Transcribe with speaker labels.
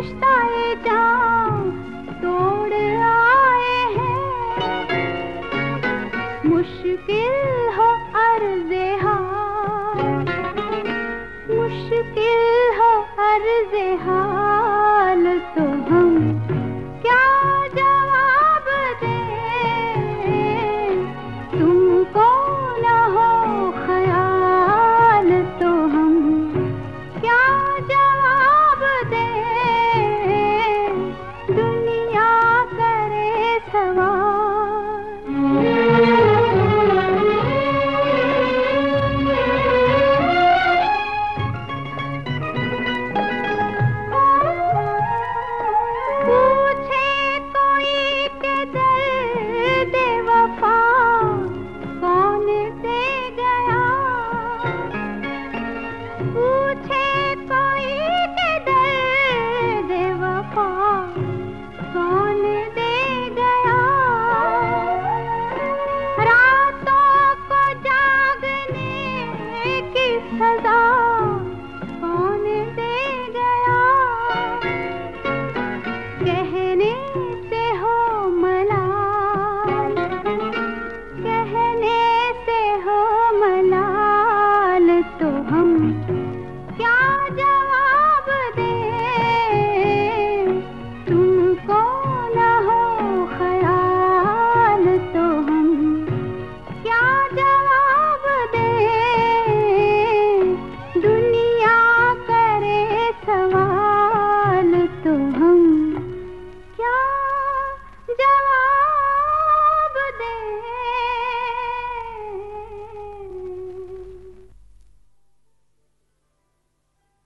Speaker 1: está सदा